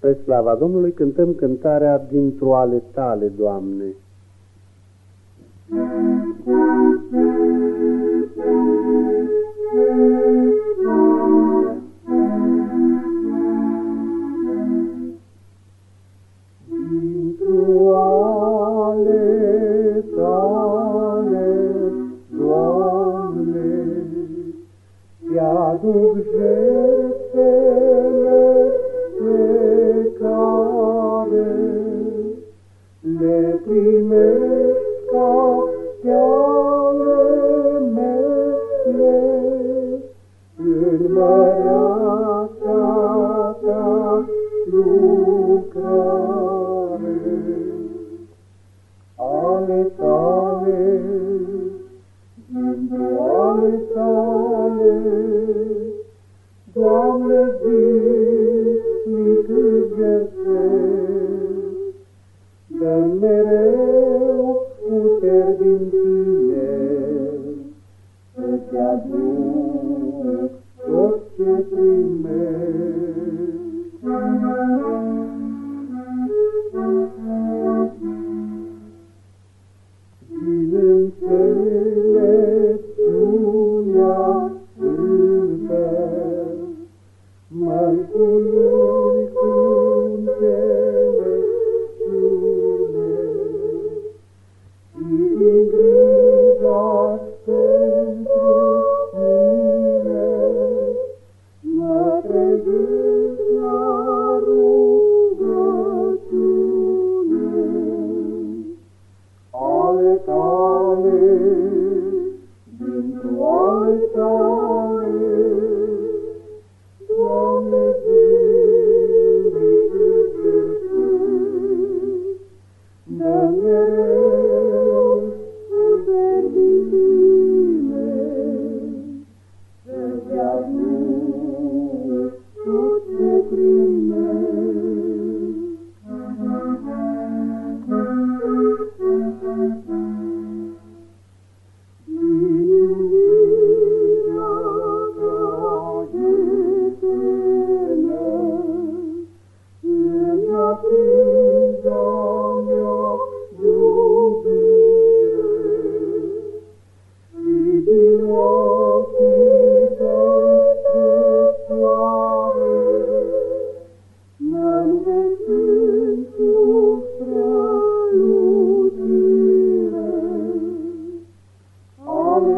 Spre slava Domnului cântăm cântarea dintr-o ale tale, Doamne. Dintr-o ale tale, Doamne, Te-aduc jertfele le primești ca pe ale mele, în măreața ta lucrare. Ale tale, dintr-o ale tale, Doamne, zilnic îți dă aduc tot ce primești. Din înțelepciunea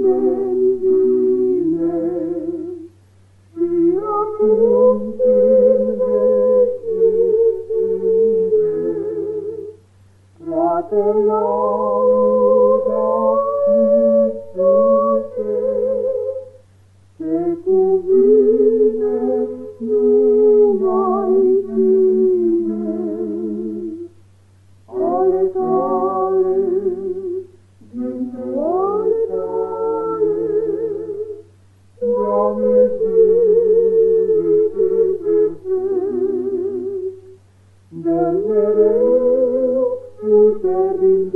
mă-mi Toată Doamne, zilnic îți dă mereu puteri